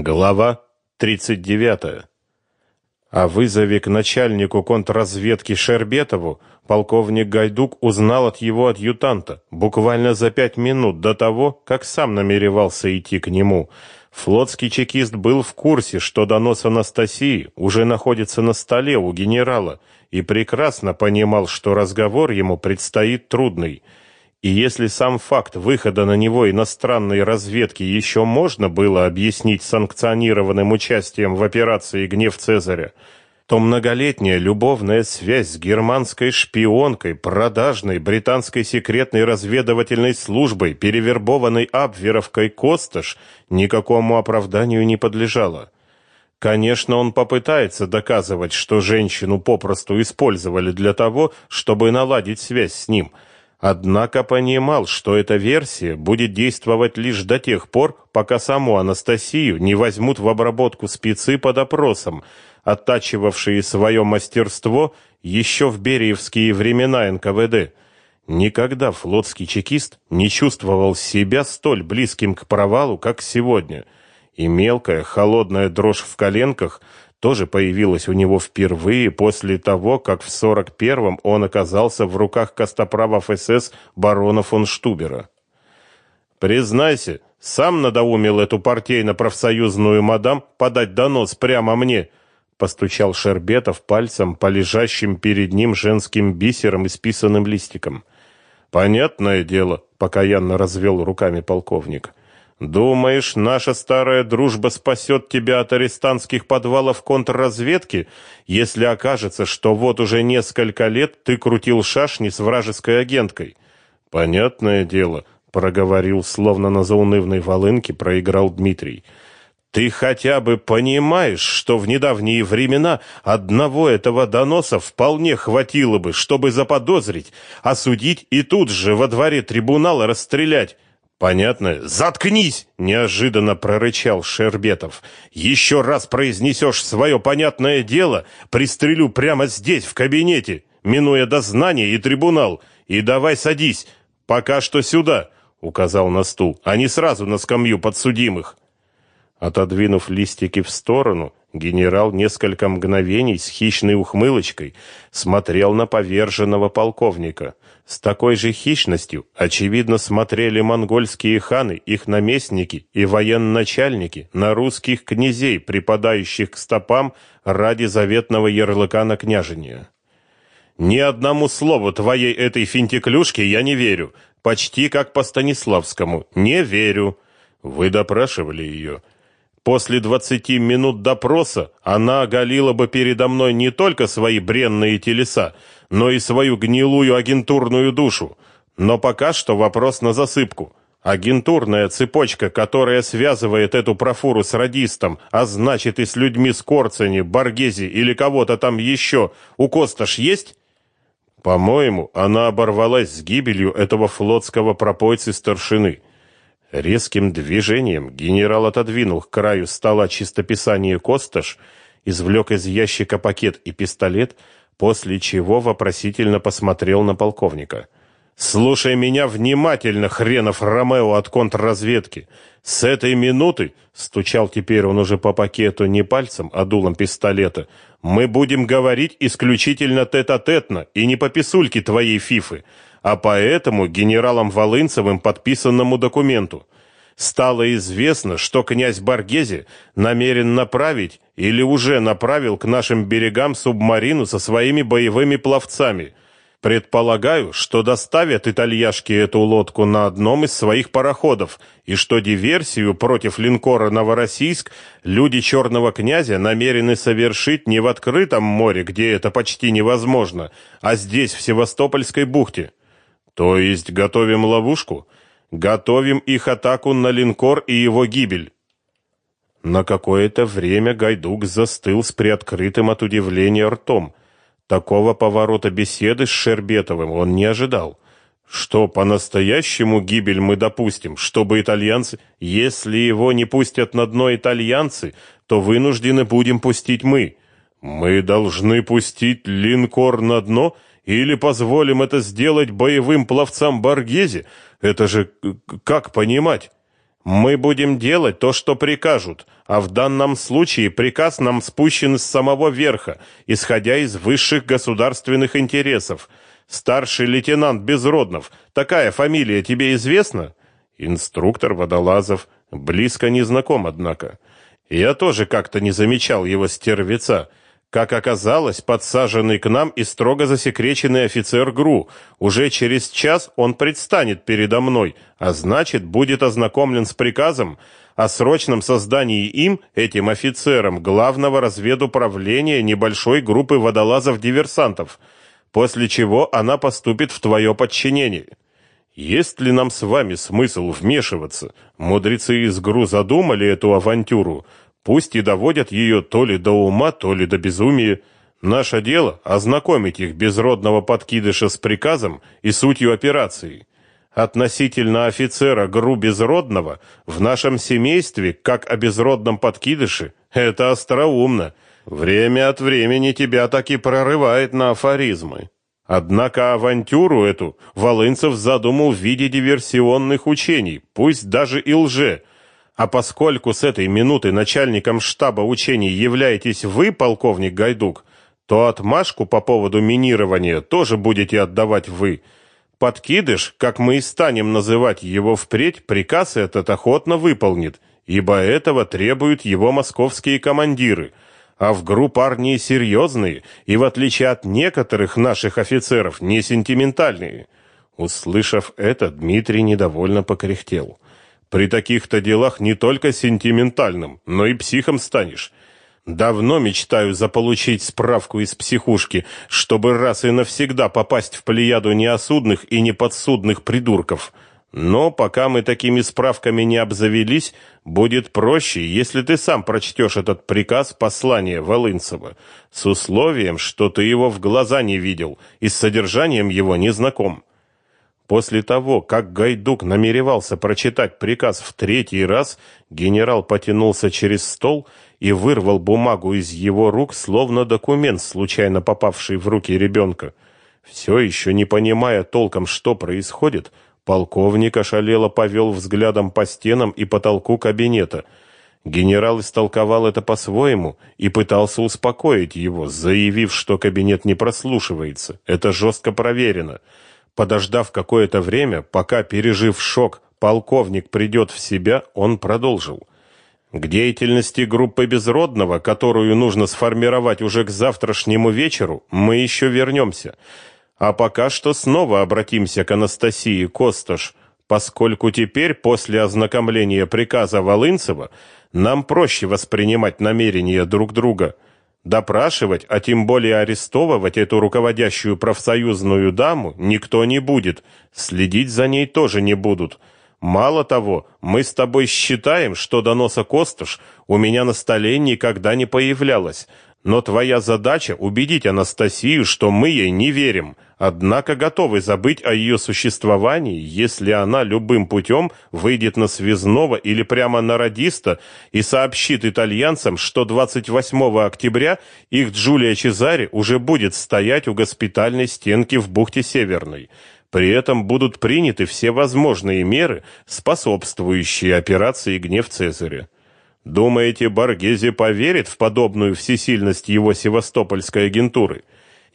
Глава 39. О вызове к начальнику контрразведки Шербетову полковник Гайдук узнал от его адъютанта буквально за пять минут до того, как сам намеревался идти к нему. Флотский чекист был в курсе, что донос Анастасии уже находится на столе у генерала, и прекрасно понимал, что разговор ему предстоит трудный – и если сам факт выхода на него иностранной разведки еще можно было объяснить санкционированным участием в операции «Гнев Цезаря», то многолетняя любовная связь с германской шпионкой, продажной британской секретной разведывательной службой, перевербованной Абверовкой Косташ, никакому оправданию не подлежала. Конечно, он попытается доказывать, что женщину попросту использовали для того, чтобы наладить связь с ним – Однако понимал, что эта версия будет действовать лишь до тех пор, пока саму Анастасию не возьмут в обработку спецы под опросом, оттачивавшие свое мастерство еще в бериевские времена НКВД. Никогда флотский чекист не чувствовал себя столь близким к провалу, как сегодня. И мелкая холодная дрожь в коленках – тоже появилась у него впервые после того, как в 41-м он оказался в руках костоправов СС барона фон Штубера. «Признайся, сам надоумил эту партийно-профсоюзную мадам подать донос прямо мне», постучал Шербетов пальцем по лежащим перед ним женским бисером и списанным листиком. «Понятное дело», — покаянно развел руками полковник. Думаешь, наша старая дружба спасет тебя от арестантских подвалов контрразведки, если окажется, что вот уже несколько лет ты крутил шашни с вражеской агенткой? Понятное дело, проговорил, словно на заунывной волынке проиграл Дмитрий. Ты хотя бы понимаешь, что в недавние времена одного этого доноса вполне хватило бы, чтобы заподозрить, осудить и тут же во дворе трибунала расстрелять? Понятно. Заткнись, неожиданно прорычал Шербетов. Еще раз произнесешь свое понятное дело, пристрелю прямо здесь в кабинете, минуя дознание и трибунал. И давай садись, пока что сюда, указал на стул, а не сразу на скамью подсудимых. Отодвинув листики в сторону, генерал несколько мгновений с хищной ухмылочкой смотрел на поверженного полковника. С такой же хищностью, очевидно, смотрели монгольские ханы, их наместники и военачальники на русских князей, припадающих к стопам ради заветного ярлыка на княжение. Ни одному слову твоей этой финтиклюшки я не верю, почти как по Станиславскому. Не верю. Вы допрашивали ее. После двадцати минут допроса она оголила бы передо мной не только свои бренные телеса, но и свою гнилую агентурную душу. Но пока что вопрос на засыпку. Агентурная цепочка, которая связывает эту профуру с радистом, а значит и с людьми с Корцени, Баргези или кого-то там еще, у Косташ есть? По-моему, она оборвалась с гибелью этого флотского пропойцы-старшины. Резким движением генерал отодвинул к краю стола чистописание Косташ, извлек из ящика пакет и пистолет, после чего вопросительно посмотрел на полковника. «Слушай меня внимательно, хренов Ромео от контрразведки. С этой минуты, — стучал теперь он уже по пакету не пальцем, а дулом пистолета, — мы будем говорить исключительно тет-а-тетно и не по писульке твоей фифы, а по этому генералом Волынцевым подписанному документу стало известно, что князь Баргези намерен направить или уже направил к нашим берегам субмарину со своими боевыми пловцами. Предполагаю, что доставят итальяшки эту лодку на одном из своих пароходов, и что диверсию против линкора Новороссийск люди черного князя намерены совершить не в открытом море, где это почти невозможно, а здесь, в Севастопольской бухте. То есть готовим ловушку? Готовим их атаку на линкор и его гибель. На какое-то время Гайдук застыл с приоткрытым от удивления ртом. Такого поворота беседы с Шербетовым он не ожидал. Что по-настоящему гибель мы допустим, чтобы итальянцы, если его не пустят на дно итальянцы, то вынуждены будем пустить мы. Мы должны пустить линкор на дно или позволим это сделать боевым пловцам Баргези? Это же как понимать? Мы будем делать то, что прикажут, а в данном случае приказ нам спущен с самого верха, исходя из высших государственных интересов. Старший лейтенант Безроднов, такая фамилия тебе известна? Инструктор Водолазов, близко не знаком, однако. Я тоже как-то не замечал его стервеца. Как оказалось, подсаженный к нам и строго засекреченный офицер ГРУ. Уже через час он предстанет передо мной, а значит, будет ознакомлен с приказом о срочном создании им, этим офицером, главного разведуправления небольшой группы водолазов-диверсантов, после чего она поступит в твое подчинение. Есть ли нам с вами смысл вмешиваться? Мудрецы из ГРУ задумали эту авантюру, Пусть и доводят ее то ли до ума, то ли до безумия. Наше дело — ознакомить их безродного подкидыша с приказом и сутью операции. Относительно офицера ГРУ безродного в нашем семействе, как о безродном подкидыше, это остроумно. Время от времени тебя так и прорывает на афоризмы. Однако авантюру эту Волынцев задумал в виде диверсионных учений, пусть даже и лже, а поскольку с этой минуты начальником штаба учений являетесь вы, полковник Гайдук, то отмашку по поводу минирования тоже будете отдавать вы. Подкидыш, как мы и станем называть его впредь, приказ этот охотно выполнит, ибо этого требуют его московские командиры. А в ГРУ парни серьезные и, в отличие от некоторых наших офицеров, не сентиментальные. Услышав это, Дмитрий недовольно покряхтел. При таких-то делах не только сентиментальным, но и психом станешь. Давно мечтаю заполучить справку из психушки, чтобы раз и навсегда попасть в плеяду неосудных и неподсудных придурков. Но пока мы такими справками не обзавелись, будет проще, если ты сам прочтешь этот приказ послания Волынцева, с условием, что ты его в глаза не видел и с содержанием его не знаком. После того, как Гайдук намеревался прочитать приказ в третий раз, генерал потянулся через стол и вырвал бумагу из его рук, словно документ, случайно попавший в руки ребенка. Все еще не понимая толком, что происходит, полковник ошалело повел взглядом по стенам и потолку кабинета. Генерал истолковал это по-своему и пытался успокоить его, заявив, что кабинет не прослушивается. Это жестко проверено. Подождав какое-то время, пока, пережив шок, полковник придет в себя, он продолжил. К деятельности группы Безродного, которую нужно сформировать уже к завтрашнему вечеру, мы еще вернемся. А пока что снова обратимся к Анастасии Костош, поскольку теперь, после ознакомления приказа Волынцева, нам проще воспринимать намерения друг друга – Допрашивать, а тем более арестовывать эту руководящую профсоюзную даму никто не будет. Следить за ней тоже не будут. Мало того, мы с тобой считаем, что доноса Костыш у меня на столе никогда не появлялось. Но твоя задача убедить Анастасию, что мы ей не верим, однако готовы забыть о ее существовании, если она любым путем выйдет на связного или прямо на радиста и сообщит итальянцам, что 28 октября их Джулия Чезари уже будет стоять у госпитальной стенки в бухте Северной. При этом будут приняты все возможные меры, способствующие операции «Гнев Цезаря». Думаете, Баргези поверит в подобную всесильность его севастопольской агентуры?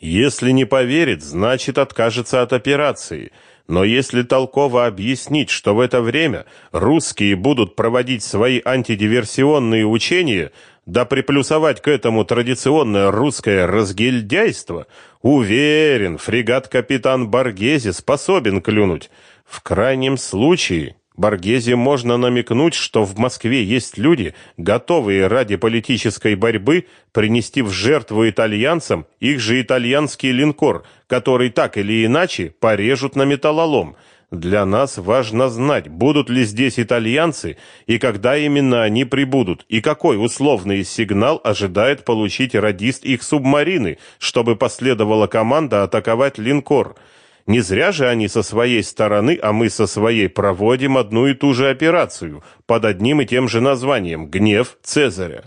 Если не поверит, значит откажется от операции. Но если толково объяснить, что в это время русские будут проводить свои антидиверсионные учения, да приплюсовать к этому традиционное русское разгильдяйство, уверен, фрегат-капитан Баргези способен клюнуть. В крайнем случае Боргезе можно намекнуть, что в Москве есть люди, готовые ради политической борьбы принести в жертву итальянцам их же итальянский линкор, который так или иначе порежут на металлолом. Для нас важно знать, будут ли здесь итальянцы и когда именно они прибудут, и какой условный сигнал ожидает получить радист их субмарины, чтобы последовала команда атаковать линкор – не зря же они со своей стороны, а мы со своей проводим одну и ту же операцию под одним и тем же названием «Гнев Цезаря».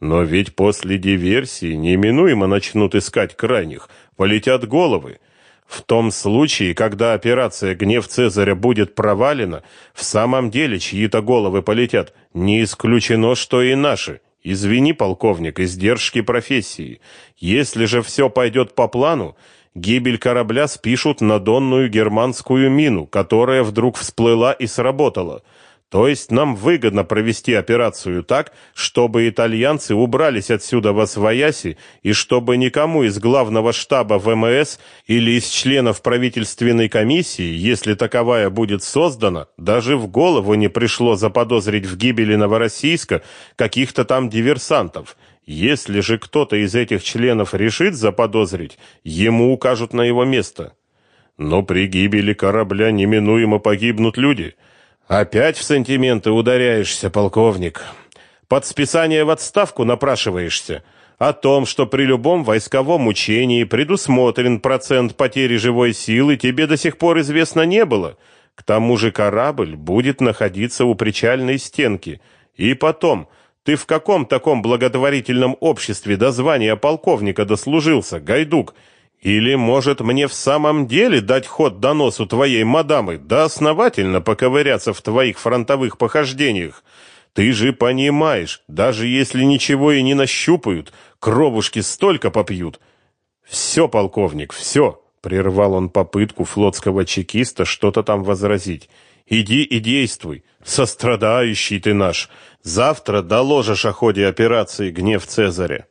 Но ведь после диверсии неминуемо начнут искать крайних, полетят головы. В том случае, когда операция «Гнев Цезаря» будет провалена, в самом деле чьи-то головы полетят. Не исключено, что и наши. Извини, полковник, издержки профессии. Если же все пойдет по плану, гибель корабля спишут на донную германскую мину, которая вдруг всплыла и сработала. То есть нам выгодно провести операцию так, чтобы итальянцы убрались отсюда во свояси и чтобы никому из главного штаба ВМС или из членов правительственной комиссии, если таковая будет создана, даже в голову не пришло заподозрить в гибели Новороссийска каких-то там диверсантов. Если же кто-то из этих членов решит заподозрить, ему укажут на его место. Но при гибели корабля неминуемо погибнут люди – Опять в сантименты ударяешься, полковник. Под списание в отставку напрашиваешься. О том, что при любом войсковом учении предусмотрен процент потери живой силы, тебе до сих пор известно не было. К тому же корабль будет находиться у причальной стенки. И потом, ты в каком таком благотворительном обществе до звания полковника дослужился, Гайдук? Или, может, мне в самом деле дать ход доносу твоей мадамы, да основательно поковыряться в твоих фронтовых похождениях? Ты же понимаешь, даже если ничего и не нащупают, кровушки столько попьют. Все, полковник, все, прервал он попытку флотского чекиста что-то там возразить. Иди и действуй, сострадающий ты наш. Завтра доложишь о ходе операции «Гнев Цезаря».